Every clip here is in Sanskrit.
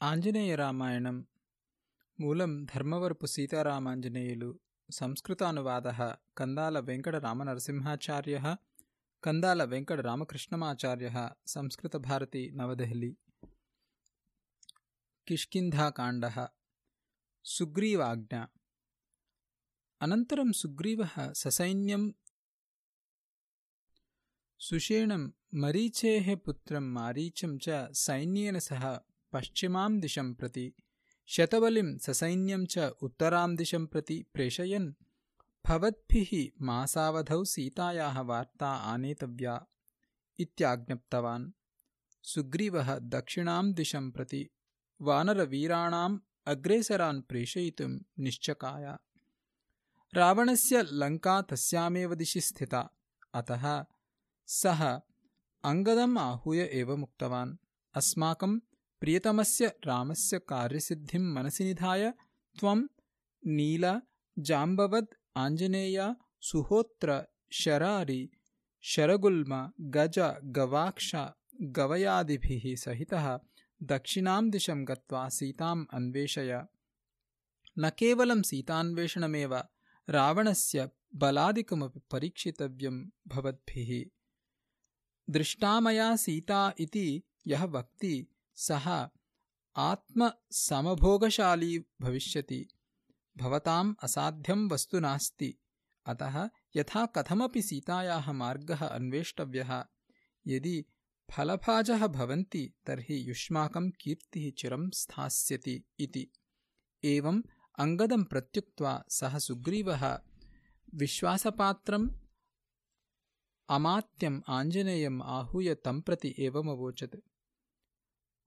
ఆంజనేయ రామాయణం మూలం ధర్మవరపు సీతారామాంజనేయులు సంస్కృతానువాద కందాల వెంకట రామనరసింహాచార్య కందాల వెంకట రామకృష్ణమాచార్య సంస్కృత భారతి నవదెహలి. కిష్కింధాకాండ సుగ్రీవాజ్ఞ అనంతరం సుగ్రీవ ససైన్యం సుషేణం మరీచేహ పుత్రం మారీచం చ సైన్యేన సహ पश्चिमां दिशं प्रति शतबलिं ससैन्यं च उत्तरां दिशं प्रति प्रेषयन् भवद्भिः मासावधौ सीतायाः वार्ता आनेतव्या इत्याज्ञप्तवान्। सुग्रीवः दक्षिणां दिशं प्रति वानरवीराणाम् अग्रेसरान् प्रेषयितुं निश्चकाय। रावणस्य लङ्का तस्यामेव दिशि स्थिता अतः सः अङ्गदम् आहूय एवमुक्तवान् अस्माकं प्रियतमस्य रामस्य कार्यसिद्धिं मनसि निधाय त्वं नील जाम्बवद् आञ्जनेय सुहोत्र शरारि शरगुल्म गज गवाक्ष गवयादिभिः सहितः दक्षिणां दिशं गत्वा सीताम् अन्वेषय। न केवलं सीतान्वेषणमेव रावणस्य बलादिकमपि परीक्षितव्यं भवद्भिः। दृष्टा मया सीता इति यः वक्ति सः आत्मसमभोगशाली भविष्यति। भवताम् असाध्यं वस्तु नास्ति। अतः यथा कथमपि सीतायाः मार्गः अन्वेष्टव्यः। यदि फलभाजः भवन्ति तर्हि युष्माकं कीर्तिः चिरं स्थास्यति इति। एवम् अङ्गदं प्रत्युक्त्वा सः सुग्रीवः विश्वासपात्रम् अमात्यम् आञ्जनेयम् आहूय तं प्रति एवमवोचत्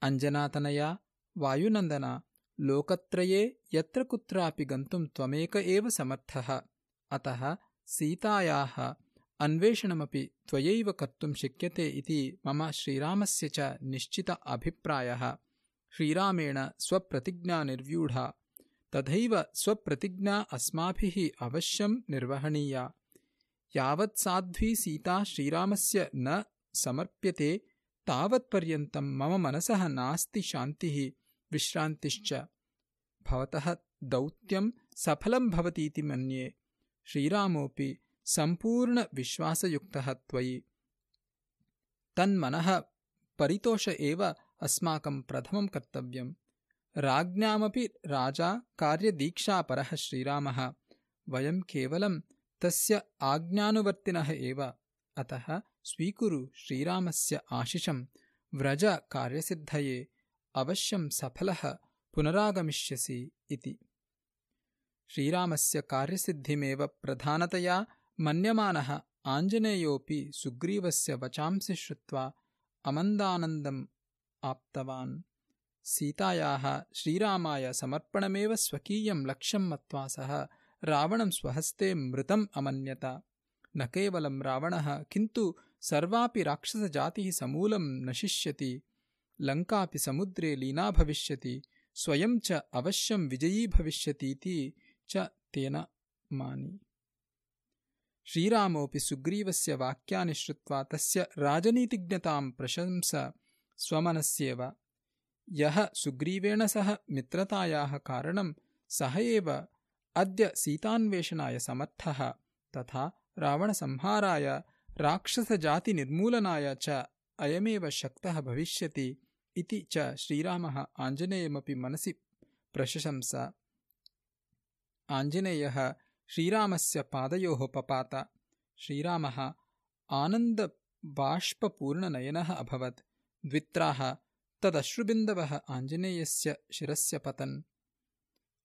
अञ्जनातनया वायुनन्दना लोकत्रये यत्र कुत्रापि गन्तुं त्वमेक एव समर्थः। अतः सीतायाः अन्वेषणमपि त्वयैव कर्तुं शक्यते इति मम श्रीरामस्य च निश्चित अभिप्रायः। श्रीरामेण स्वप्रतिज्ञा निर्व्यूढा। तथैव स्वप्रतिज्ञा अस्माभिः अवश्यं निर्वहणीया। यावत् साध्वी सीता श्रीरामस्य न समर्प्यते तावत्पर्यन्तं मम मनसः नास्ति शान्तिः विश्रान्तिश्च। भवतः दौत्यं सफलं भवतीति मन्ये। श्रीरामोऽपि सम्पूर्णविश्वासयुक्तः त्वयि। तन्मनः परितोष एव अस्माकं प्रथमं कर्तव्यं राज्ञामपि राजा कार्यदीक्षापरः श्रीरामः। वयं केवलं तस्य आज्ञानुवर्तिनः एव अतः स्वीकुरु श्रीरामस्य आशिषं व्रजकार्यसिद्धये अवश्यं सफलः पुनरागमिष्यसि इति। श्रीरामस्य कार्यसिद्धिमेव प्रधानतया मन्यमानः आञ्जनेयोऽपि सुग्रीवस्य वचांसि श्रुत्वा अमन्दानन्दम् आप्तवान्। सीतायाः श्रीरामाय समर्पणमेव स्वकीयं लक्ष्यं मत्वा सः रावणं स्वहस्ते मृतम् अमन्यत न केवलं रावणः किन्तु सर्वापि राक्षसजातिः समूलं नशिष्यति। लङ्कापि समुद्रे लीना भविष्यति स्वयं च अवश्यं विजयी भविष्यतीति च तेन मानि। श्रीरामोऽपि सुग्रीवस्य वाक्यानि श्रुत्वा तस्य राजनीतिज्ञतां प्रशंस स्वमनस्येव। यः सुग्रीवेण सह मित्रतायाः कारणं सः एव अद्य सीतान्वेषणाय समर्थः तथा रावणसंहाराय राक्षसजातिनिर्मूलनाय च अयमेव शक्तः भविष्यति इति च श्रीरामः आञ्जनेयमपि मनसि प्रशशंस आञ्जनेयः श्रीरामस्य पादयोः पपात। श्रीरामः आनन्दबाष्पपूर्णनयनः अभवत्। द्वित्राः तदश्रुबिन्दवः आञ्जनेयस्य शिरस्य पतन्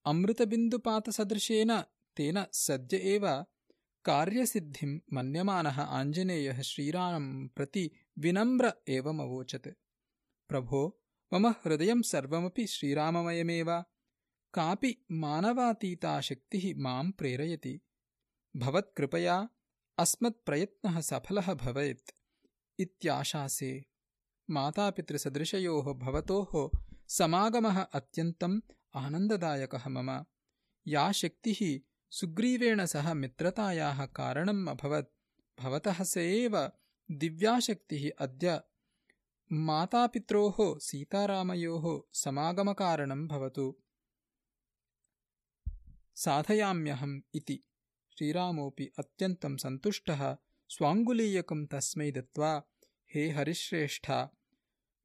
अमृतबिन्दुपातसदृशेन तेन सद्य एव कार्यसिद्धिं मन्यमानः आञ्जनेयः श्रीरामं प्रति विनम्र एवमवोचत्। प्रभो मम हृदयं सर्वमपि श्रीराममयमेव। कापि मानवातीता शक्तिः मां प्रेरयति। भवत्कृपया अस्मत्प्रयत्नः सफलः भवेत्। इत्याशासे मातापितृसदृशयोः भवतोः समागमः अत्यन्तम् आनन्ददायकः मम। या शक्तिः सुग्रीवेण सह मित्रतायाः कारणम् अभवत्। भवतः स एव दिव्याशक्तिः अद्य मातापित्रोः सीतारामयोः समागमकारणं भवतु। साधयाम्यहम् इति। श्रीरामोऽपि अत्यन्तं सन्तुष्टः। स्वाङ्गुलीयकं तस्मै दत्त्वा हे हरिश्रेष्ठा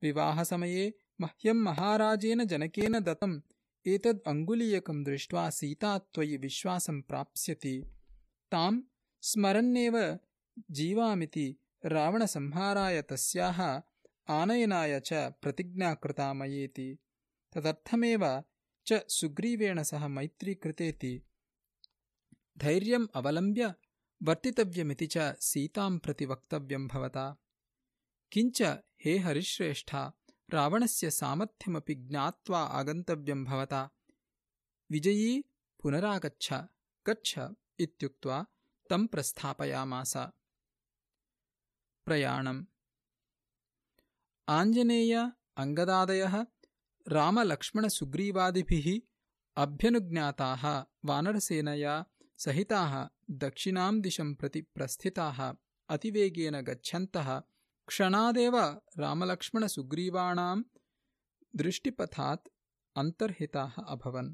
विवाहसमये मह्यं महाराजेन जनकेन दत्तम् एतद् अङ्गुलीयकं दृष्ट्वा सीता त्वयि विश्वासं प्राप्स्यति। तां स्मरन्नेव जीवामिति रावणसंहाराय तस्याः आनयनाय च प्रतिज्ञा कृता मयेति। तदर्थमेव च सुग्रीवेण सह मैत्री कृतेति। धैर्यम् अवलम्ब्य वर्तितव्यमिति च सीतां प्रति वक्तव्यं भवता। किञ्च हे हरिश्रेष्ठा रावणस्य सामर्थ्यमपि ज्ञात्वा आगन्तव्यं भवता। विजयी पुनरागच्छ गच्छ इत्युक्त्वा तं प्रस्थापयामास। प्रयाणम्। आञ्जनेय अङ्गदादयः रामलक्ष्मणसुग्रीवादिभिः अभ्यनुज्ञाताः वानरसेनया सहिताः दक्षिणां दिशं प्रति प्रस्थिताः अतिवेगेन गच्छन्तः क्षणादेव रामलक्ष्मणसुग्रीवाणां दृष्टिपथात् अन्तर्हिताः अभवन्।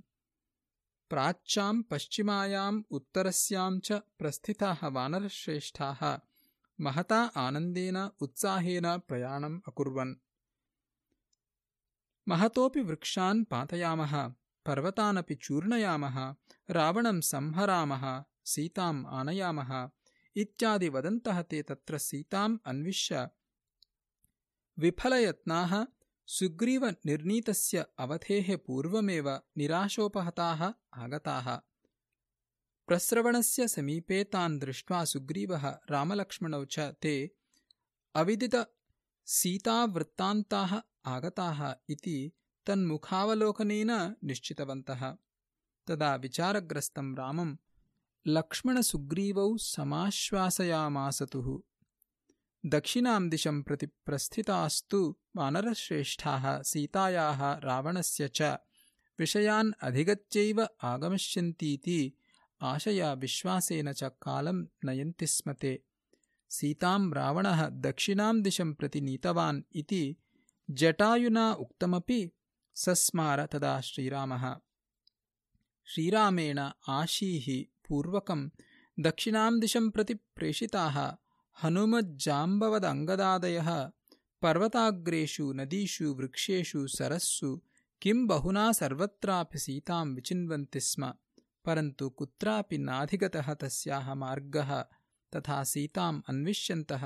प्राच्यां पश्चिमायाम् उत्तरस्यां च प्रस्थिताः वानरश्रेष्ठाः महता आनन्देन उत्साहेन प्रयाणम् अकुर्वन्। महतोऽपि वृक्षान् पातयामः पर्वतानपि चूर्णयामः रावणं संहरामः सीताम् आनयामः इत्यादि वदन्तः ते तत्र सीताम् अन्विष्य विफलयत्नाः सुग्रीवनिर्णीतस्य अवधेः पूर्वमेव निराशोपहताः आगताः। प्रस्रवणस्य समीपे तान् दृष्ट्वा सुग्रीवः रामलक्ष्मणौ च ते अविदितसीतावृत्तान्ताः आगताः इति तन्मुखावलोकनेन निश्चितवन्तः। तदा विचारग्रस्तं रामं लक्ष्मणसुग्रीवौ समाश्वासयामासतुः दक्षिणां दिशं प्रति प्रस्थितास्तु वानरश्रेष्ठाः सीतायाः रावणस्य च विषयान् अधिगत्यैव आगमिष्यन्तीति आशया विश्वासेन च कालं नयन्ति स्म ते। सीतां रावणः दक्षिणां दिशं प्रति नीतवान् इति जटायुना उक्तमपि सस्मार तदा श्रीरामः। श्रीरामेण आशीः पूर्वकं दक्षिणां दिशं प्रति प्रेषिताः हनुमज्जाम्बवदङ्गदादयः पर्वताग्रेषु नदीषु वृक्षेषु सरस्सु किं बहुना सर्वत्रापि सीतां विचिन्वन्ति स्म परन्तु कुत्रापि नाधिगतः तस्याः मार्गः तथा सीताम् अन्विष्यन्तः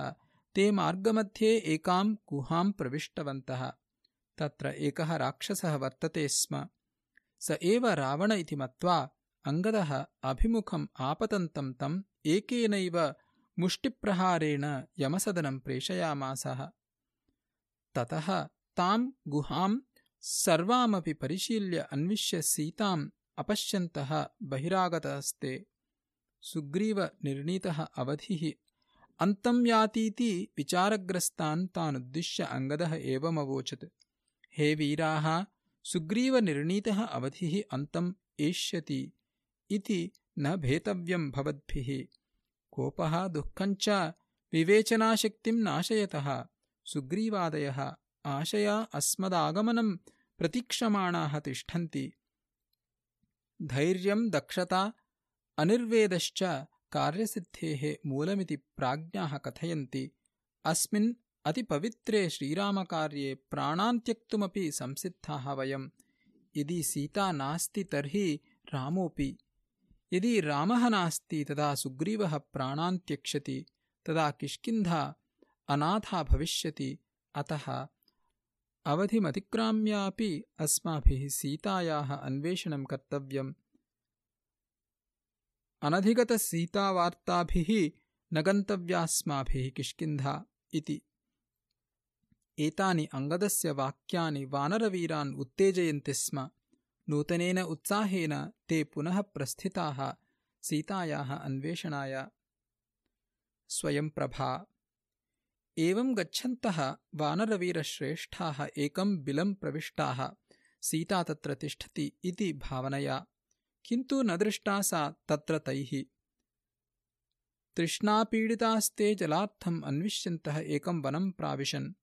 ते मार्गमध्ये एकां गुहां प्रविष्टवन्तः। तत्र एकः राक्षसः वर्तते स्म। स एव रावण इति मत्वा अङ्गदः अभिमुखम् आपतन्तं तम् एकेनैव मुष्टिप्रहारेण यमसदनं प्रेषयामासः। ततः तां गुहां सर्वामपि परिशील्य अन्विष्य सीताम् अपश्यन्तः बहिरागतस्ते सुग्रीवनिर्णीतः अवधिः अन्तं यातीति विचारग्रस्तान् तानुद्दिश्य अङ्गदः एवमवोचत्। हे वीराः सुग्रीवनिर्णीतः अवधिः अन्तम् एष्यति इति न भेतव्यं भवद्भिः कोपः दुःखञ्च विवेचनाशक्तिं नाशयतः। सुग्रीवादयः आशया अस्मदागमनं प्रतीक्षमाणाः तिष्ठन्ति। धैर्यं दक्षता अनिर्वेदश्च कार्यसिद्धेः मूलमिति प्राज्ञाः कथयन्ति। अस्मिन् अतिपवित्रे श्रीरामकार्ये प्राणान् त्यक्तुमपि संसिद्धाः वयम्। यदि सीता नास्ति तर्हि रामोऽपि यदि रामः नास्ति तदा सुग्रीवः प्राणान् त्यक्ष्यति तदा किष्किन्धा अनाथा भविष्यति। अतः अवधिमतिक्राम्यापि अस्माभिः सीतायाः अन्वेषणं कर्तव्यम्। अनधिगतसीतावार्ताभिः न गन्तव्यास्माभिः किष्किन्धा इति। एतानि अङ्गदस्य वाक्यानि वानरवीरान् उत्तेजयन्ति स्म नूतनेन उत्साहेन ते पुनः प्रस्थिताः सीतायाः अन्वेषणाय। स्वयंप्रभा एवं गच्छन्तः वानरवीरश्रेष्ठाः एकं बिलं प्रविष्टाः सीता तत्र तिष्ठति इति भावनया। किन्तु न दृष्टा सा तत्र तैः। तृष्णापीडितास्ते जलार्थम् अन्विष्यन्तः एकं वनं प्राविशन्।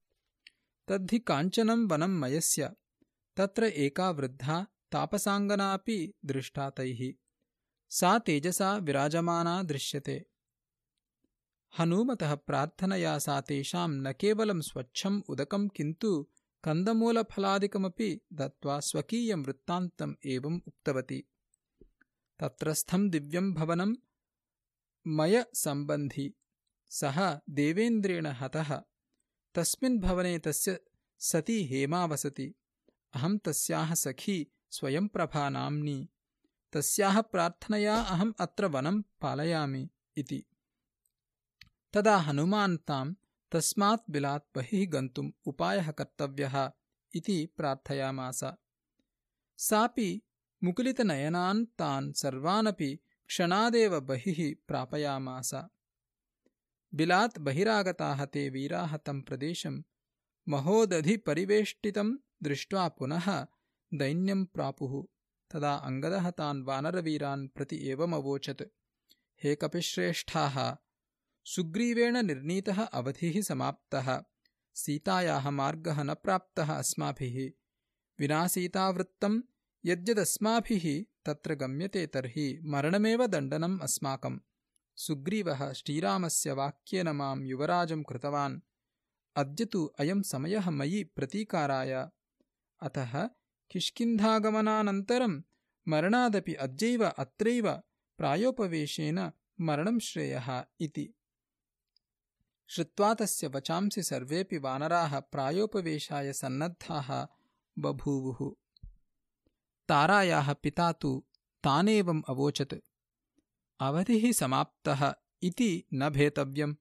तद्धि काञ्चनं वनं मयस्य। तत्र एका वृद्धा तापसाङ्गनापि दृष्टा तैः सा तेजसा विराजमाना दृश्यते। हनूमतः प्रार्थनया सा तेषां न केवलं स्वच्छम् उदकं किन्तु कन्दमूलफलादिकमपि दत्त्वा स्वकीयं वृत्तान्तम् एवम् उक्तवती। तत्रस्थं दिव्यं भवनं मयसम्बन्धि। सः देवेन्द्रेण हतः। तस्मिन् भवने तस्य सती हेमा वसति। अहं तस्याः सखी स्वयंप्रभा नाम्नी तस्याः प्रार्थनया अहम् अत्र वनं पालयामि इति। तदा हनुमान् तां तस्मात् बिलात् बहिः गन्तुम् उपायः कर्तव्यः इति प्रार्थयामास। सापि मुकुलितनयनान् तान् सर्वानपि क्षणादेव बहिः प्रापयामास। बिलात् बहिरागताः ते वीराः तं प्रदेशं महोदधिपरिवेष्टितं दृष्ट्वा पुनः दैन्यं प्रापुः। तदा अङ्गदः तान् वानरवीरान् प्रति एवमवोचत्। हे कपिश्रेष्ठाः सुग्रीवेण निर्णीतः अवधिः समाप्तः। सीतायाः मार्गः न प्राप्तः अस्माभिः। विना सीतावृत्तं यद्यदस्माभिः तत्र गम्यते तर्हि मरणमेव दण्डनम् अस्माकम्। सुग्रीवः श्रीरामस्य वाक्येन मां युवराजं कृतवान्। अद्य तु अयं समयः मयि प्रतीकाराय। अतः किष्किन्धागमनानन्तरं मरणादपि अद्यैव अत्रैव प्रायोपवेशेन मरणं श्रेयः इति। श्रुत्वा तस्य वचांसि सर्वेऽपि वानराः प्रायोपवेशाय सन्नद्धाः बभूवुः। तारायाः पिता तु तानेवम् अवोचत्। अवधिः समाप्तः इति न भेतव्यम्।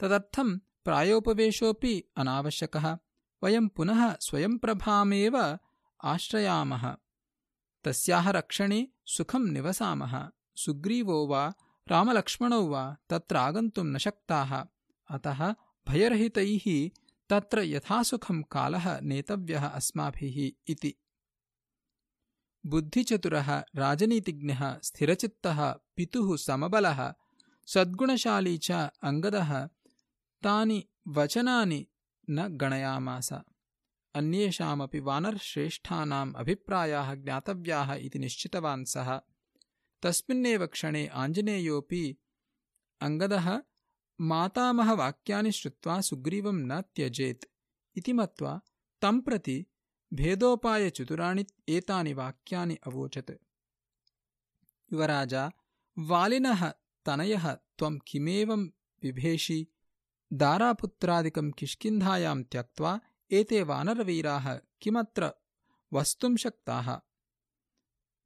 तदर्थं प्रायोपवेशोऽपि अनावश्यकः। वयं पुनः स्वयंप्रभामेव आश्रयामः। तस्याः रक्षणे सुखं निवसामः। सुग्रीवो वा रामलक्ष्मणौ वा तत्र आगन्तुं न शक्ताः। अतः भयरहितैः तत्र यथासुखं कालः नेतव्यः अस्माभिः इति। बुद्धिचतुरः राजनीतिज्ञः स्थिरचित्तः पितुः समबलः सद्गुणशाली च अङ्गदः तानि वचनानि न गणयामास अन्येषामपि वानरश्रेष्ठानाम् अभिप्रायाः ज्ञातव्याः इति निश्चितवान् सः। तस्मिन्नेव क्षणे आञ्जनेयोऽपि अङ्गदः मातामहवाक्यानि श्रुत्वा सुग्रीवं न त्यजेत्। इति मत्वा तं प्रति भेदोपायचतुराणि एतानि वाक्यानि अवोचत्। युवराजा वालिनः तनयः त्वं किमेवं बिभेषि दारापुत्रादिकं किष्किन्धायां त्यक्त्वा एते वानरवीराः किमत्र वस्तुं शक्ताः?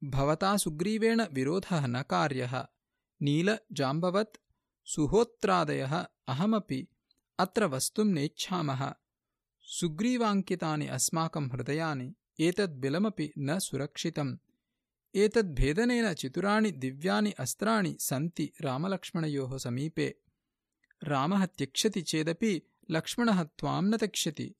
भवता सुग्रीवेण विरोधः न कार्यः। नीलजाम्बवत् सुहोत्रादयः अहमपि अत्र वस्तुं नेच्छामः। सुग्रीवाङ्कितानि अस्माकं हृदयानि एतद्बिलमपि न सुरक्षितम्। एतद्भेदनेन चितुराणि दिव्यानि अस्त्राणि सन्ति रामलक्ष्मणयोः समीपे। रामः त्यक्ष्यति चेदपि लक्ष्मणः त्वां न त्यक्ष्यति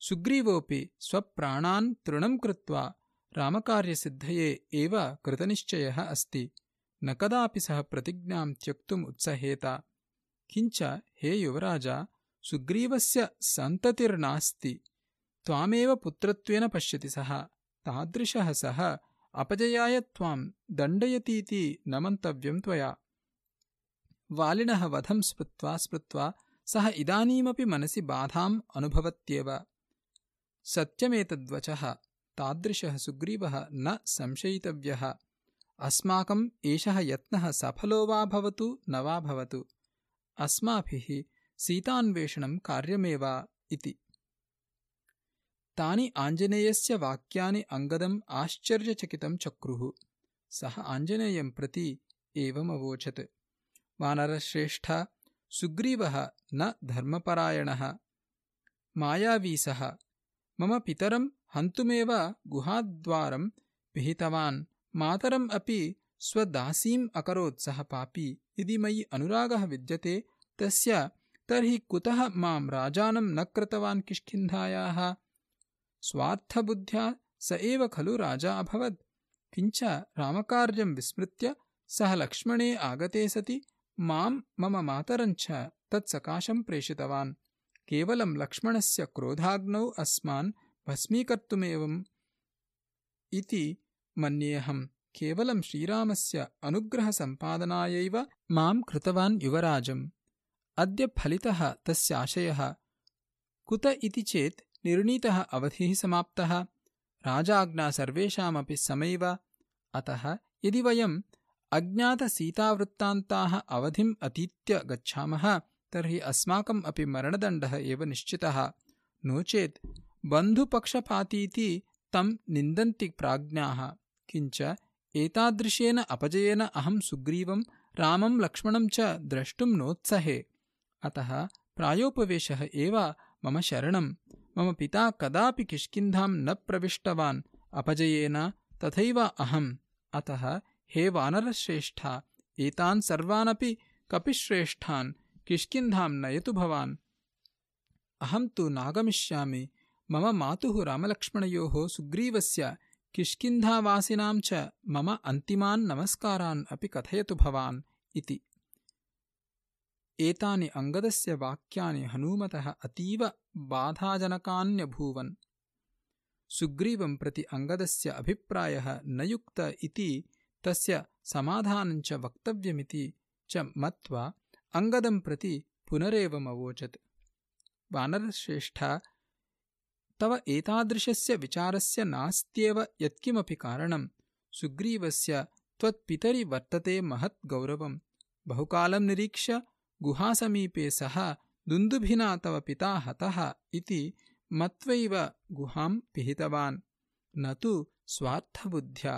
सुग्रीवोऽपि स्वप्राणान् तृणं कृत्वा रामकार्यसिद्धये एव कृतनिश्चयः अस्ति। न कदापि सः प्रतिज्ञां त्यक्तुम् उत्सहेत। किञ्च हे युवराज सुग्रीवस्य सन्ततिर्नास्ति। त्वामेव पुत्रत्वेन पश्यति सः। तादृशः सः अपजयाय त्वां दण्डयतीति न मन्तव्यं त्वया। वालिनः वधं स्मृत्वा स्मृत्वा सः इदानीमपि मनसि बाधाम् अनुभवत्येव सत्यमेतद्वचः। तादृशः सुग्रीवः न संशयितव्यः। अस्माकम् एषः यत्नः सफलो वा भवतु न वा भवतु। अस्माभिः सीतान्वेषणं कार्यमेव इति। तानि आञ्जनेयस्य वाक्यानि अङ्गदम् आश्चर्यचकितं चक्रुः। सः आञ्जनेयं प्रति एवमवोचत् वानरश्रेष्ठ सुग्रीवः न धर्मपरायणः। मायावी सः मम पितरं हन्तुमेव गुहाद्वारं पिहितवान्। मातरम् अपि स्वदासीम् अकरोत् सः पापी। यदि मयि अनुरागः विद्यते तस्य तर्हि कुतः मां राजानं न कृतवान् किष्किन्धायाः? स्वार्थबुद्ध्या स एव खलु राजा अभवत्। किञ्च रामकार्यं विस्मृत्य सः लक्ष्मणे आगते सति मां मम मातरञ्च तत्सकाशं प्रेषितवान् केवलं लक्ष्मणस्य क्रोधाग्नौ अस्मान् भस्मीकर्तुमेवम् इति मन्येऽहम् केवलं श्रीरामस्य अनुग्रहसम्पादनायैव मां कृतवान् युवराजम्। अद्य फलितः तस्याशयः कुत इति चेत् निर्णीतः अवधिः समाप्तः राजाज्ञा सर्वेषामपि समैव। अतः यदि वयम् अज्ञातसीतावृत्तान्ताः अवधिम् अतीत्य गच्छामः तर्हि अस्माकम् अपि मरणदण्डः एव निश्चितः। नो चेत् बन्धुपक्षपातीति तं निन्दन्ति प्राज्ञाः। किञ्च एतादृशेन अपजयेन अहं सुग्रीवं रामं लक्ष्मणं च द्रष्टुं नोत्सहे। अतः प्रायोपवेशः एव मम शरणं। मम पिता कदापि किष्किन्धां न प्रविष्टवान्। अपजयेन तथैव अहम्। अतः हे वानरश्रेष्ठा एतान् सर्वानपि कपिश्रेष्ठान् किष्किन्धां नयतु भवान्। अहं तु नागमिष्यामि। मम मातुः रामलक्ष्मणयोः सुग्रीवस्य किष्किन्धावासिनां च मम अन्तिमान् नमस्कारान् अपि कथयतु भवान् इति। एतानि अङ्गदस्य वाक्यानि हनूमतः अतीव बाधाजनकान्यभूवन्। सुग्रीवं प्रति अङ्गदस्य अभिप्रायः न युक्त इति तस्य समाधानञ्च वक्तव्यमिति च मत्वा अङ्गदं प्रति पुनरेवमवोचत् वानरश्रेष्ठ तव एतादृशस्य विचारस्य नास्त्येव यत्किमपि कारणं सुग्रीवस्य त्वत्पितरि वर्तते महत् गौरवं। बहुकालं निरीक्ष्य गुहासमीपे सः दुन्दुभिना तव पिता हतः इति मत्वैव गुहां पिहितवान्। न तु स्वार्थबुद्ध्या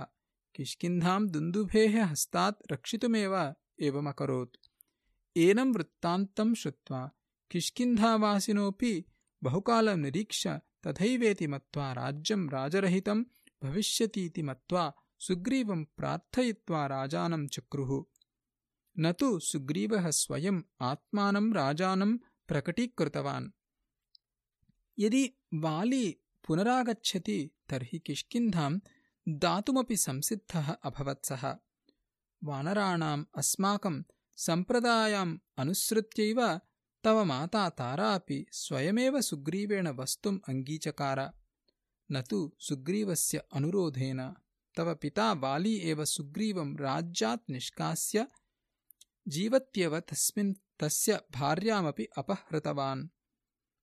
किष्किन्धां दुन्दुभेः हस्तात् रक्षितुमेव एवमकरोत् एनं वृत्तान्तं श्रुत्वा किष्किन्धावासिनोऽपि बहुकालं निरीक्ष्य तथैवेति मत्वा राज्यं राजरहितं भविष्यतीति मत्वा सुग्रीवं प्रार्थयित्वा राजानं चक्रुः। न तु सुग्रीवः स्वयम् आत्मानं राजानं प्रकटीकृतवान्। यदि वाली पुनरागच्छति तर्हि किष्किन्धां दातुमपि संसिद्धः अभवत् सः। वानराणाम् अस्माकं सम्प्रदायम् अनुसृत्यैव तव माता तारा अपि स्वयमेव सुग्रीवेण वस्तुम् अङ्गीचकार। न तु सुग्रीवस्य अनुरोधेन तव पिता वाली एव सुग्रीवं राज्यात् निष्कास्य जीवत्येव तस्मिन् तस्य भार्यामपि अपहृतवान्।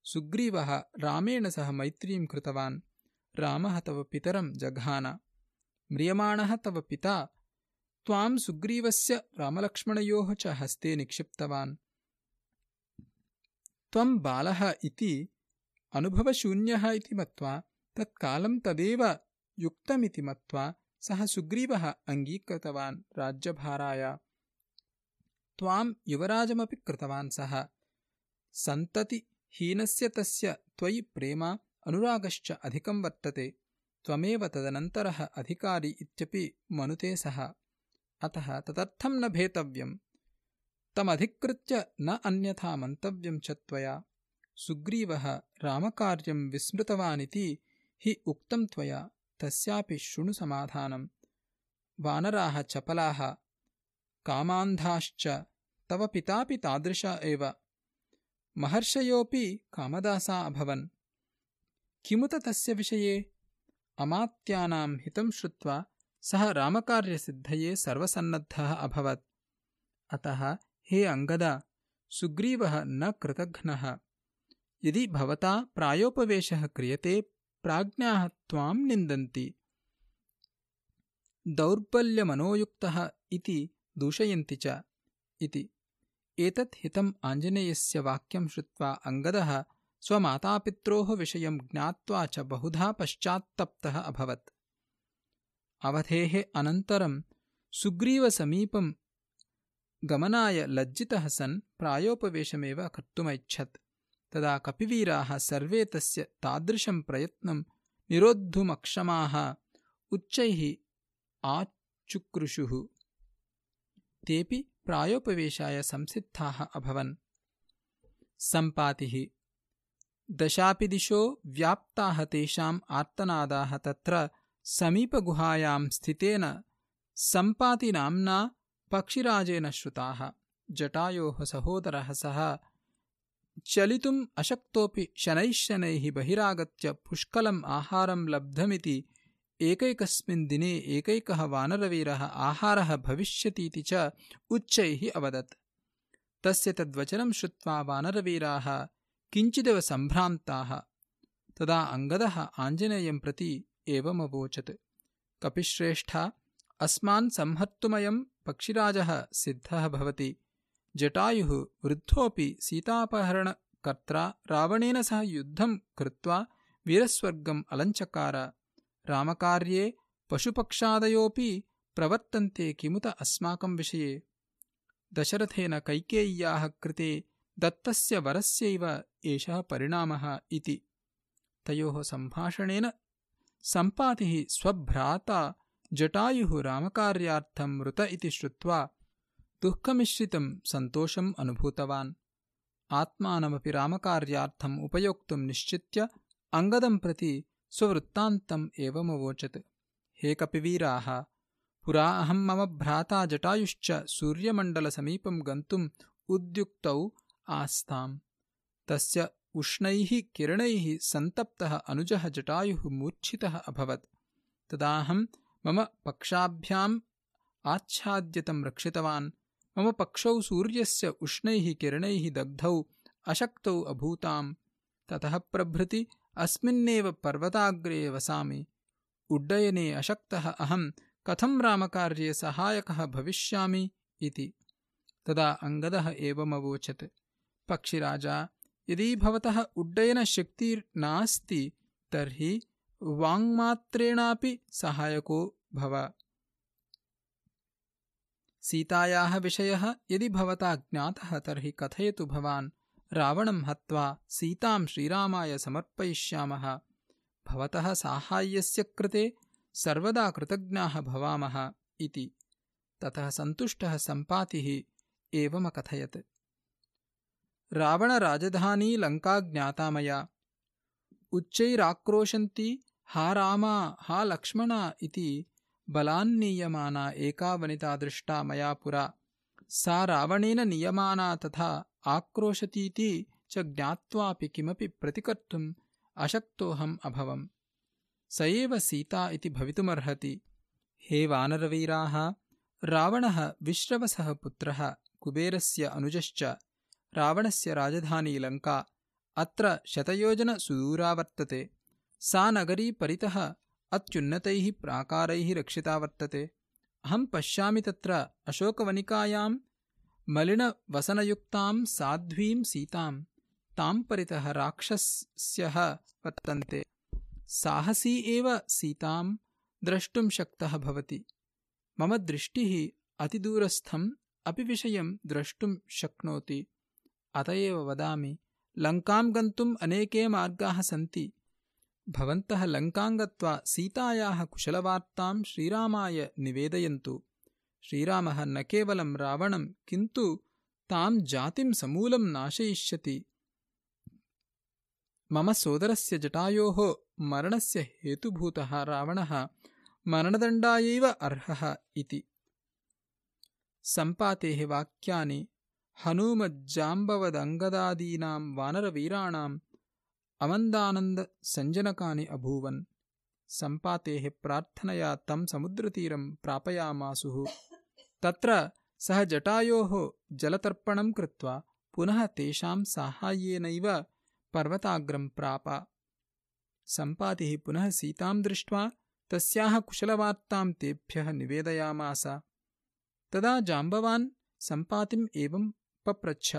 सुग्रीवः रामेण सह मैत्रीं कृतवान्। रामः तव पितरं जघान। म्रियमाणः तव पिता त्वां सुग्रीवस्य रामलक्ष्मणयोः च हस्ते निक्षिप्तवान्। त्वं बालः इति अनुभवशून्यः इति मत्वा तत्कालं तदेव युक्तमिति मत्वा सः सुग्रीवः अङ्गीकृतवान् राज्यभाराय। त्वां युवराजमपि कृतवान् सः। सन्ततिहीनस्य तस्य त्वयि प्रेम अनुरागश्च अधिकं वर्तते। त्वमेव तदनन्तरः अधिकारी इत्यपि मनुते सः अतः तदर्थं न भेतव्यम्। तमधिकृत्य न अन्यथा मन्तव्यं च त्वया। सुग्रीवः रामकार्यं विस्मृतवानिति हि उक्तं त्वया। तस्यापि शृणु समाधानम् वानराः चपलाः। कामान्धाश्च तव पितापि तादृशा एव। महर्षयोऽपि कामदासा अभवन्। किमुत तस्य विषये? अमात्यानां हितं श्रुत्वा सः रामकार्यसिद्धये सर्वसन्नद्धः अभवत्। अतः हे अङ्गद सुग्रीवः न कृतघ्नः। यदि भवता प्रायोपवेशः क्रियते प्राज्ञाः त्वां निन्दन्ति। दौर्बल्यमनोयुक्तः इति दूषयन्ति च। इति। एतत् हितम् आञ्जनेयस्य वाक्यं श्रुत्वा अङ्गदः स्वमातापित्रोः विषयं ज्ञात्वा च बहुधा पश्चात्तप्तः अभवत् अवधेः अनन्तरं सुग्रीवसमीपं गमनाय लज्जितः सन् प्रायोपवेशमेव कर्तुमैच्छत्। तदा कपिवीराः सर्वे तस्य तादृशं प्रयत्नं निरोद्धुमक्षमाः उच्चैः आचुक्रुषुः। तेऽपि प्रायोपवेशाय संसिद्धाः अभवन्। सम्पातिः। दशापि दिशो व्याप्ताः तेषाम् आर्तनादाः तत्र समीपगुहायां स्थितेन सम्पातिनाम्ना पक्षिराजेन श्रुताः। जटायोः सहोदरः सः चलितुम् अशक्तोऽपि शनैः शनैः बहिरागत्य पुष्कलम् आहारं लब्धमिति एकैकस्मिन् दिने एकैकः वानरवीरः आहारः भविष्यतीति च उच्चैः अवदत्। तस्य तद्वचनं श्रुत्वा वानरवीराः किञ्चिदेव सम्भ्रान्ताः। तदा अङ्गदः आञ्जनेयं प्रति एवमवोचत्। कपिश्रेष्ठा अस्मान् संहर्तुमयं पक्षिराजः सिद्धः भवति। जटायुः वृद्धोऽपि सीतापहरणकर्त्रा रावणेन सह युद्धं कृत्वा वीरस्वर्गम् अलञ्चकार। रामकार्ये पशुपक्षादयोऽपि प्रवर्तन्ते किमुत अस्माकं विषये। दशरथेन कैकेय्याः कृते दत्तस्य वरस्यैव एषः परिणामः इति। तयोः सम्भाषणेन सम्पातिः स्वभ्राता जटायुः रामकार्यार्थं मृत इति श्रुत्वा दुःखमिश्रितं सन्तोषम् अनुभूतवान्। आत्मानमपि रामकार्यार्थम् उपयोक्तुं निश्चित्य अङ्गदं प्रति स्ववृत्तान्तम् एवमवोचत्। हे कपिवीराः पुरा अहं मम भ्राता जटायुश्च सूर्यमण्डलसमीपं गन्तुम् उद्युक्तौ आस्ताम्। तस्य उष्णैः किरणैः सन्तप्तः अनुजः जटायुः मूर्छितः अभवत्। तदाहं मम पक्षाभ्याम् आच्छाद्यतं रक्षितवान्। मम पक्षौ सूर्यस्य उष्णैः किरणैः दग्धौ अशक्तौ अभूताम्। ततः प्रभृति अस्मिन्नेव पर्वताग्रे वसामि। उड्डयने अशक्तः अहं कथं रामकार्ये सहायकः भविष्यामि इति। तदा अङ्गदः एवमवोचत्। पक्षिराजा यदि भवतः उड्डयनशक्तिर्नास्ति तर्हि वाङ्मात्रेणापि सहायको भव। सीतायाः विषयः यदि भवता ज्ञातः तर्हि कथयतु भवान्। रावणं हत्वा सीतां श्रीरामाय समर्पयिष्यामः। भवतः साहाय्यस्य कृते सर्वदा कृतज्ञाः भवामः इति। ततः सन्तुष्टः सम्पातिः एवमकथयत् रावणराजधानी लङ्का ज्ञाता मया। उच्चैराक्रोशन्ती हा रामा हा लक्ष्मणा इति बलान्नीयमाना एका वनिता दृष्टा मया पुरा। सा रावणेन नियमाना तथा आक्रोशतीति च ज्ञात्वापि किमपि प्रतिकर्तुम् अशक्तोऽहम् अभवम्। स एव सीता इति भवितुमर्हति। हे वानरवीराः रावणः विश्रवसः पुत्रः कुबेरस्य अनुजश्च रावणस्य राजधानी लङ्का अत्र शतयोजनसुदूरा वर्तते। सा नगरी परितः अत्युन्नतैः प्राकारैः रक्षिता वर्तते। अहं पश्यामि तत्र अशोकवनिकायां मलिनवसनयुक्तां साध्वीं सीतां। तां परितः राक्षस्यः वर्तन्ते। साहसी एव सीतां द्रष्टुं शक्तः भवति। मम दृष्टिः अतिदूरस्थम् अपि विषयं द्रष्टुं शक्नोति अत एव वदामि लङ्कां गन्तुम् अनेके मार्गाः सन्ति। भवन्तः लङ्कां गत्वा सीतायाः कुशलवार्तां श्रीरामाय निवेदयन्तु। श्रीरामः न केवलं रावणं किन्तु तां जातिं समूलं नाशयिष्यति। मम सोदरस्य जटायोः मरणस्य हेतुभूतः रावणः मरणदण्डायैव अर्हः इति। सम्पातेः वाक्यानि हनूमज्जाम्बवदङ्गदादीनां वानरवीराणाम् अमन्दानन्दसञ्जनकानि अभूवन्। सम्पातेः प्रार्थनया तं समुद्रतीरं प्रापयामासुः। तत्र सः जटायोः जलतर्पणं कृत्वा पुनः तेषां साहाय्येनैव पर्वताग्रं प्राप। सम्पातिः पुनः सीतां दृष्ट्वा तस्याः कुशलवार्तां तेभ्यः निवेदयामास। तदा जाम्बवान् सम्पातिम् एवं पप्रच्छ।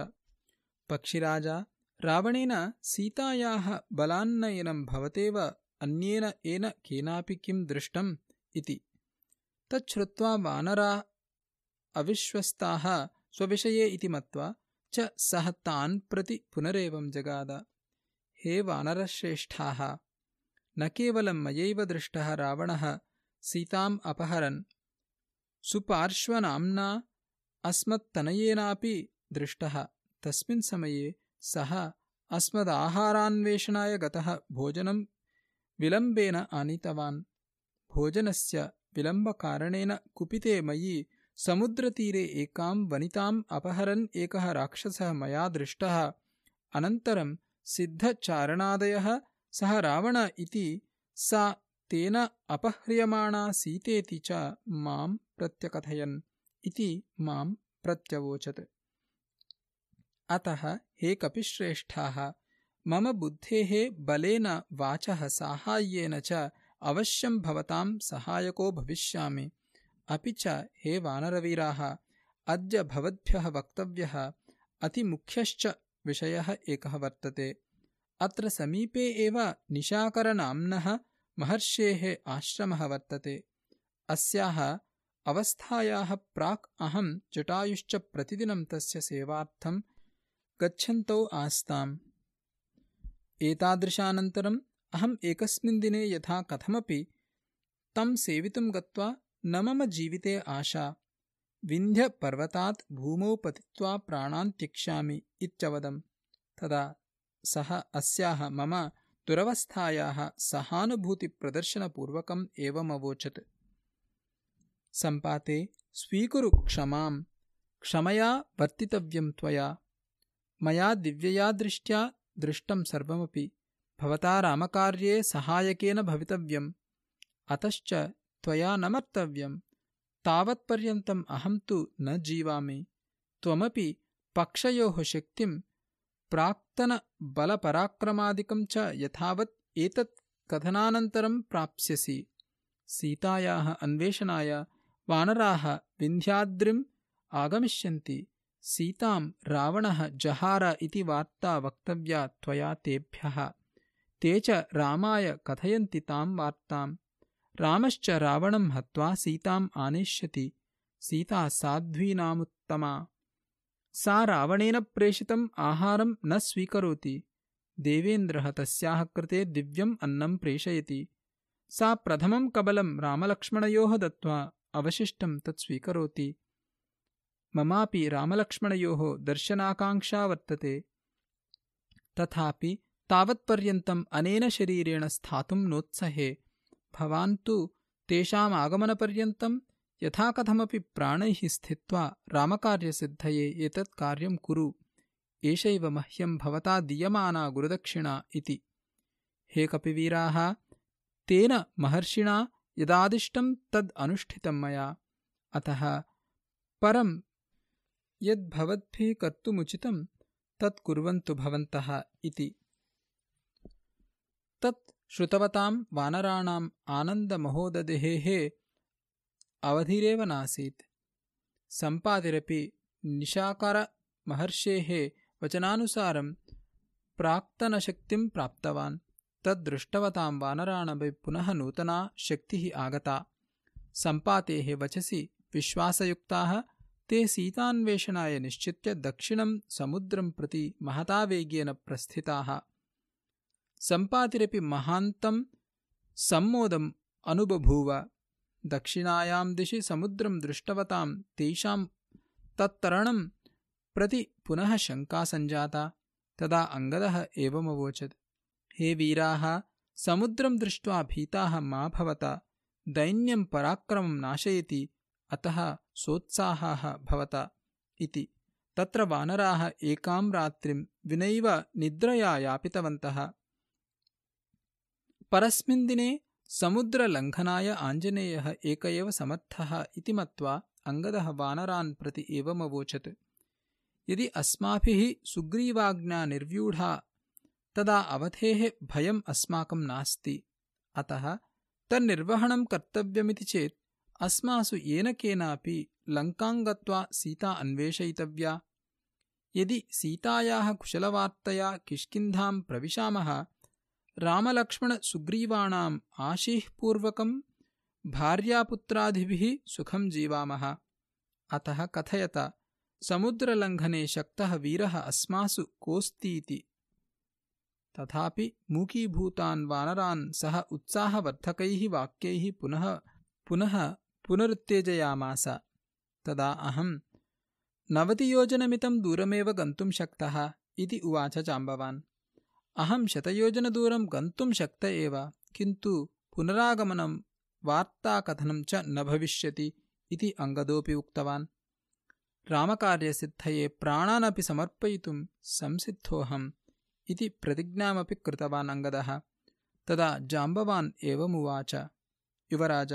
पक्षिराजा रावणेन सीतायाः बलान्नयनं भवतेव अन्येन येन केनापि किं दृष्टम् इति। तच्छ्रुत्वा वानरा अविश्वस्ताः स्वविषये इति मत्वा च सः तान् प्रति पुनरेवं जगाद। हे वानरश्रेष्ठाः न केवलं मयैव दृष्टः रावणः सीताम् अपहरन्। सुपार्श्वनाम्ना अस्मत्तनयेनापि दृष्टः। तस्मिन् समये सः अस्मदाहारान्वेषणाय गतः भोजनं विलम्बेन आनीतवान्। भोजनस्य विलम्बकारणेन कुपिते मयि समुद्रतीरे एकां वनिताम् अपहरन् एकः राक्षसः मया दृष्टः। अनन्तरं सिद्धचारणादयः सः रावण इति सा तेन अपह्रियमाणा सीतेति च मां प्रत्यकथयन् इति मां प्रत्यवोचत् अतः हे कपिश्रेष्ठाः मम बुद्धेः बलेन वाचः साहाय्येन च अवश्यं भवतां सहायको भविष्यामि। अपि च हे वानरवीराः अद्य भवद्भ्यः वक्तव्यः अतिमुख्यश्च विषयः एकः वर्तते। अत्र समीपे एव निशाकरनाम्नः महर्षेः आश्रमः वर्तते। अस्याः अवस्थायाः प्राक् अहं जटायुश्च प्रतिदिनं तस्य सेवार्थं गच्छन्तौ आस्ताम्। एतादृशानन्तरम् अहम् एकस्मिन् दिने यथा कथमपि तं सेवितुं गत्वा न मम जीविते आशा। विन्ध्यपर्वतात् भूमौ पतित्वा प्राणान् त्यक्ष्यामि इत्यवदम्। तदा सः अस्याः मम दुरवस्थायाः सहानुभूतिप्रदर्शनपूर्वकम् एवमवोचत् सम्पाते स्वीकुरु क्षमां क्षमया वर्तितव्यं त्वया मया दिव्यया दृष्ट्या दृष्टं सर्वमपि। भवता रामकार्ये सहायकेन भवितव्यम्। अतश्च त्वया न मर्तव्यम्। तावत्पर्यन्तम् अहं तु न जीवामि। त्वमपि पक्षयोः शक्तिं प्राक्तनबलपराक्रमादिकं च यथावत् एतत् कथनानन्तरं प्राप्स्यसि। सीतायाः अन्वेषणाय वानराः विन्ध्याद्रिम् आगमिष्यन्ति सीतां रावणः जहार इति वार्ता वक्तव्या त्वया तेभ्यः। ते च रामाय कथयन्ति तां वार्ताम् रामश्च रावणं हत्वा सीताम् आनेष्यति। सीता साध्वीनामुत्तमा। सा रावणेन प्रेषितम् आहारं न स्वीकरोति। देवेन्द्रः तस्याः कृते दिव्यम् अन्नं प्रेषयति। सा प्रथमं कबलं रामलक्ष्मणयोः दत्त्वा अवशिष्टं तत् स्वीकरोति ममापि रामलक्ष्मणयोः दर्शनाकाङ्क्षा वर्तते। तथापि तावत्पर्यन्तम् अनेन शरीरेण स्थातुं नोत्सहे। भवान् तु तेषामागमनपर्यन्तं यथाकथमपि प्राणैः स्थित्वा रामकार्यसिद्धये एतत् कार्यं कुरु। एषैव मह्यं भवता दीयमाना गुरुदक्षिणा इति। हे कपिवीराः तेन महर्षिणा यदादिष्टं तद् अनुष्ठितं मया। अतः परं यद्भवद्भिः कर्तुमुचितं तत् कुर्वन्तु भवन्तः इति। तत् श्रुतवतां वानराणाम् आनन्दमहोदधेः अवधिरेव नासीत्। सम्पातिरपि निशाकरमहर्षेः वचनानुसारं प्राक्तनशक्तिं प्राप्तवान्। तद्दृष्टवतां वानराणपि पुनः नूतना शक्तिः आगता। सम्पातेः वचसि विश्वासयुक्ताः ते सीतान्वेषणाय निश्चित्य दक्षिणं समुद्रं प्रति महता वेगेन प्रस्थिताः। सम्पातिरपि महान्तं सम्मोदम् अनुबभूव दक्षिणायां दिशि समुद्रं दृष्टवतां तेषां तत्तरणं प्रति पुनः शङ्का सञ्जाता तदा अङ्गदः एवमवोचत्। हे वीराः समुद्रं दृष्ट्वा भीताः मा भवत? दैन्यं पराक्रमं नाशयति। अतः सोत्साहाः भवत इति। तत्र वानराः एकां रात्रिं विनैव निद्रया यापितवन्तः। परस्मिन् दिने समुद्रलङ्घनाय आञ्जनेयः एक एव समर्थः इति मत्वा अङ्गदः वानरान् प्रति एवमवोचत् यदि अस्माभिः सुग्रीवाज्ञा निर्व्यूढा तदा अवधेः भयम् अस्माकं नास्ति। अतः तन्निर्वहणं कर्तव्यमिति चेत् अस्मासु येन केनापि लङ्कां गत्वा सीता अन्वेषयितव्या। यदि सीतायाः कुशलवार्तया किष्किन्धां प्रविशामः रामलक्ष्मणसुग्रीवाणाम् आशीःपूर्वकं भार्यापुत्रादिभिः सुखं जीवामः। अतः कथयत समुद्रलङ्घने शक्तः वीरः अस्मासु कोऽस्तीति तथापि मूकीभूतान् वानरान् सः उत्साहवर्धकैः वाक्यैः पुनः पुनः पुनरुत्तेजयामास। तदा अहम् नवतियोजनमितं दूरमेव गन्तुं शक्तः इति उवाच जाम्बवान् अहं शतयोजनदूरं गन्तुं शक्त एव किन्तु पुनरागमनं वार्ताकथनं च न भविष्यति इति अङ्गदोऽपि उक्तवान्। रामकार्यसिद्धये प्राणानपि समर्पयितुं संसिद्धोऽहम् इति प्रतिज्ञामपि कृतवान् अङ्गदः। तदा जाम्बवान् एवमुवाच युवराज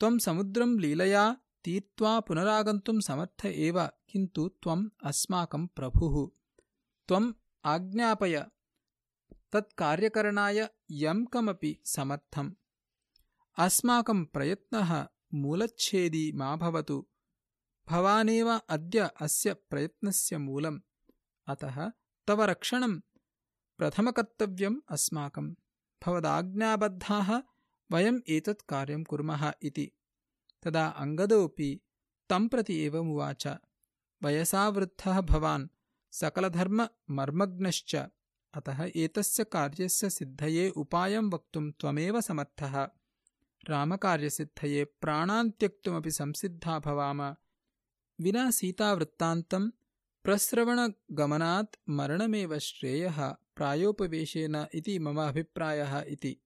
त्वं समुद्रं लीलया तीर्त्वा पुनरागन्तुं समर्थ एव किन्तु त्वम् अस्माकं प्रभुः। त्वम् आज्ञापय। तत्कार्यकरणाय यं कमपि समर्थम्। अस्माकं प्रयत्नः मूलच्छेदी मा भवतु। भवानेव अद्य अस्य प्रयत्नस्य मूलम्। अतः तव रक्षणं। प्रथमकर्तव्यम् अस्माकम्। भवदाज्ञाबद्धाः वयम् एतत् कार्यं कुर्मः इति। तदा अङ्गदोऽपि तं प्रति एवमुवाच वयसा वृद्धः भवान् सकलधर्ममर्मग्नश्च अतः एतस्य कार्यस्य सिद्धये उपायं वक्तुं त्वमेव समर्थः। रामकार्यसिद्धये प्राणान् त्यक्तुमपि संसिद्धा भवाम। विना सीतावृत्तान्तं प्रस्रवणगमनात् मरणमेव श्रेयः प्रायोपवेशेन इति मम अभिप्रायः इति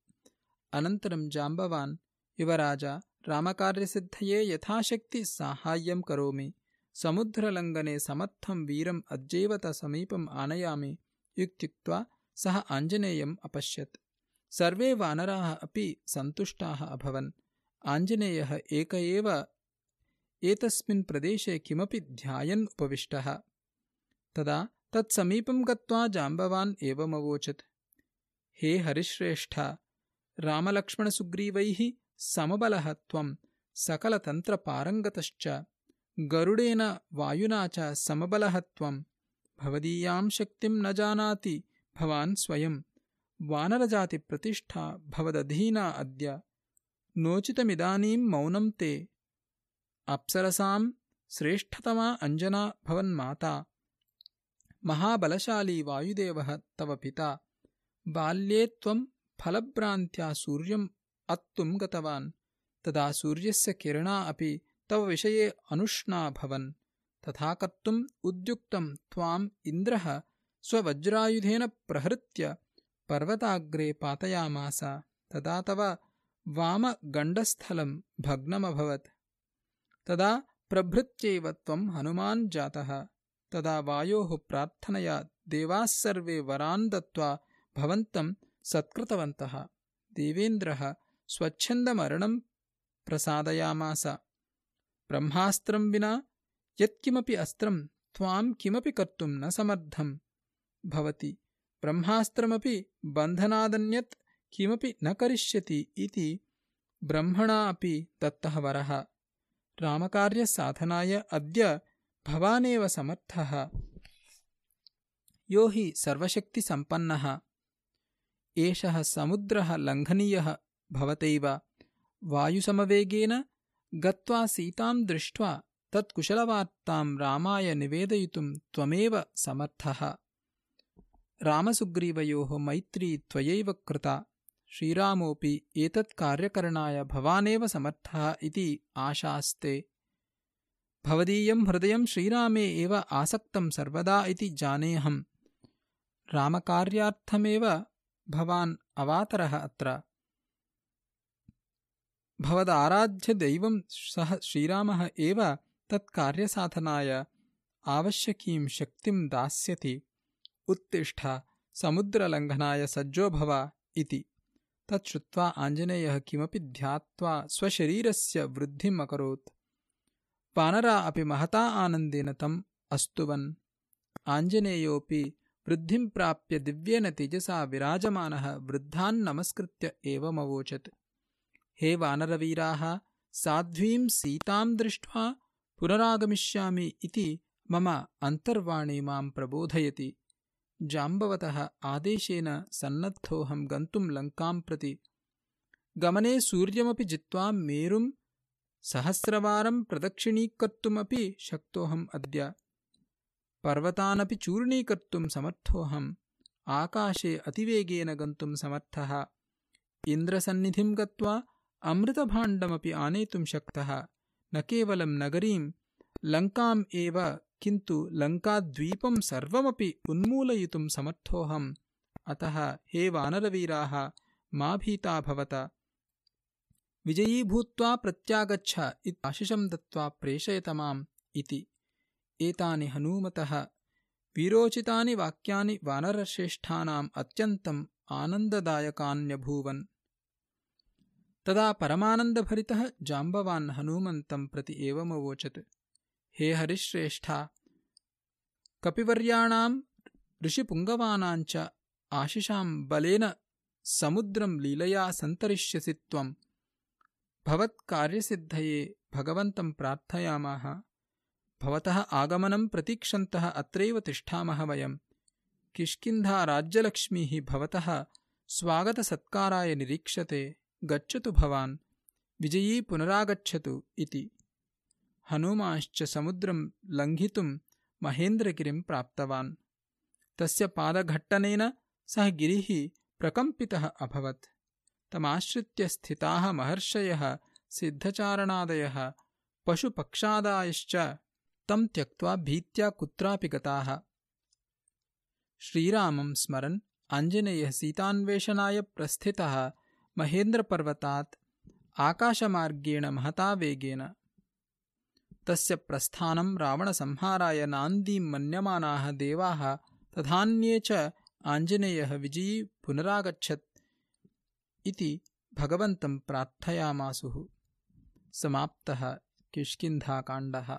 अनन्तरं जाम्बवान् युवराज रामकार्यसिद्धये यथाशक्ति साहाय्यं करोमि। समुद्रलङ्घने समर्थं वीरम् अद्यैव समीपम् आनयामि। इत्युक्त्वा सः आञ्जनेयम् अपश्यत्। सर्वे वानराः अपि सन्तुष्टाः अभवन्। आञ्जनेयः एक एव एतस्मिन् प्रदेशे किमपि ध्यायन् उपविष्टः। तदा तत्समीपं गत्वा जाम्बवान् एवमवोचत्। हे हरिश्रेष्ठ रामलक्ष्मणसुग्रीवैः समबलः त्वं सकलतन्त्रपारङ्गतश्च। गरुडेन वायुना च समबलः त्वं। भवदीयां शक्तिं न जानाति भवान् स्वयं। वानरजातिप्रतिष्ठा भवदधीना अद्य। नोचितमिदानीं मौनं ते। अप्सरसां श्रेष्ठतमा अञ्जना भवन्माता। महाबलशाली वायुदेवः तव पिता। बाल्ये त्वं फलभ्रान्त्या सूर्यम् अत्तुं गतवान्। तदा सूर्यस्य किरणा अपि तव विषये अनुष्णा भवन्। तथा कर्तुम् उद्युक्तं त्वाम् इन्द्रः स्ववज्रायुधेन प्रहृत्य पर्वताग्रे पातयामास। तदा तव वामगण्डस्थलं भग्नमभवत्। तदा प्रभृत्यैव त्वं हनुमान् जातः। तदा वायोः प्रार्थनया देवाः सर्वे वरान् दत्त्वा भवन्तं सत्कृतवन्तः। देवेन्द्रः स्वच्छन्दमरणं प्रसादयामास। ब्रह्मास्त्रं विना यत्किमपि अस्त्रं त्वां किमपि कर्तुं न समर्थं। भवति ब्रह्मास्त्रमपि बन्धनादन्यत् किमपि न करिष्यति इति ब्रह्मणा अपि दत्तः वरः। रामकार्यसाधनाय अद्य भवानेव समर्थः। यो हि सर्वशक्तिसम्पन्नः एषः समुद्रः लङ्घनीयः भवतैव। वायुसमवेगेन गत्वा सीतां दृष्ट्वा तत्कुशलवार्तां रामाय निवेदयितुं त्वमेव समर्थः। रामसुग्रीवयोः मैत्री त्वयैव कृता। श्रीरामोऽपि एतत् कार्यकरणाय भवानेव समर्थः इति आशास्ते। भवदीयं हृदयं श्रीरामे एव आसक्तं सर्वदा इति जानेऽहम्। रामकार्यार्थमेव भवान् अवातरः अत्र। भवदाराध्यदैवं सः श्रीरामः एव तत्कार्यसाधनाय आवश्यकीं शक्तिं दास्यति। उत्तिष्ठ समुद्रलङ्घनाय सज्जो भव इति। तत् श्रुत्वा आञ्जनेयः किमपि ध्यात्वा स्वशरीरस्य वृद्धिम् अकरोत्। वानरा अपि महता आनन्देन तम् अस्तुवन्। आञ्जनेयोऽपि वृद्धिं प्राप्य दिव्येन तेजसा विराजमानः वृद्धान् नमस्कृत्य एवमवोचत्। हे वानरवीराः साध्वीं सीतां दृष्ट्वा पुनरागमिष्यामि इति मम अन्तर्वाणी मां प्रबोधयति। जाम्बवतः आदेशेन सन्नद्धोऽहं गन्तुं लङ्कां प्रति गमने सूर्यमपि जित्वा मेरुं सहस्रवारं प्रदक्षिणीकर्तुमपि शक्तोऽहम् अद्य पर्वतानपि चूर्णीकर्तुं समर्थोऽहम्। आकाशे अतिवेगेन गन्तुं समर्थः। इन्द्रसन्निधिं गत्वा अमृतभाण्डमपि आनेतुं शक्तः। न केवलं नगरीं लङ्काम् एव किन्तु लङ्काद्वीपं सर्वमपि उन्मूलयितुं समर्थोऽहम्। अतः हे वानरवीराः मा भीता भवत। विजयीभूत्वा प्रत्यागच्छ इति आशिषं दत्त्वा प्रेषयत माम् इति एतानि हनूमतः वीरोचितानि वाक्यानि वानरश्रेष्ठानाम् अत्यन्तम् आनन्ददायकान्यभूवन्। तदा परमानन्दभरितः जाम्बवान् हनूमन्तं प्रति एवमवोचत्। हे हरिश्रेष्ठा कपिवर्याणां ऋषिपुङ्गवानाञ्च आशिषां बलेन समुद्रं लीलया सन्तरिष्यसि त्वं। भवत्कार्यसिद्धये भगवन्तं प्रार्थयामः भवतः आगमनं प्रतीक्षन्तः अत्रैव तिष्ठामः वयम्। किष्किन्धाराज्यलक्ष्मीः भवतः स्वागतसत्काराय निरीक्षते गच्छतु भवान् विजयी पुनरागच्छतु इति। हनुमाश्च समुद्रं लङ्घितुं महेन्द्रगिरिं प्राप्तवान्। तस्य पादघट्टनेन सः गिरिः प्रकम्पितः अभवत्। तमाश्रित्य स्थिताः महर्षयः सिद्धचारणादयः पशुपक्षादायश्च तं त्यक्त्वा भीत्या कुत्रापि गताः। श्रीरामं स्मरन् आञ्जनेयः सीतान्वेषणाय प्रस्थितः महेन्द्रपर्वतात् आकाशमार्गेण महता वेगेन। तस्य प्रस्थानं रावणसंहाराय नान्दीं मन्यमानाः देवाः तथान्ये च आञ्जनेयः विजयी पुनरागच्छत् इति भगवन्तं प्रार्थयामासुः। समाप्तः किष्किन्धाकाण्डः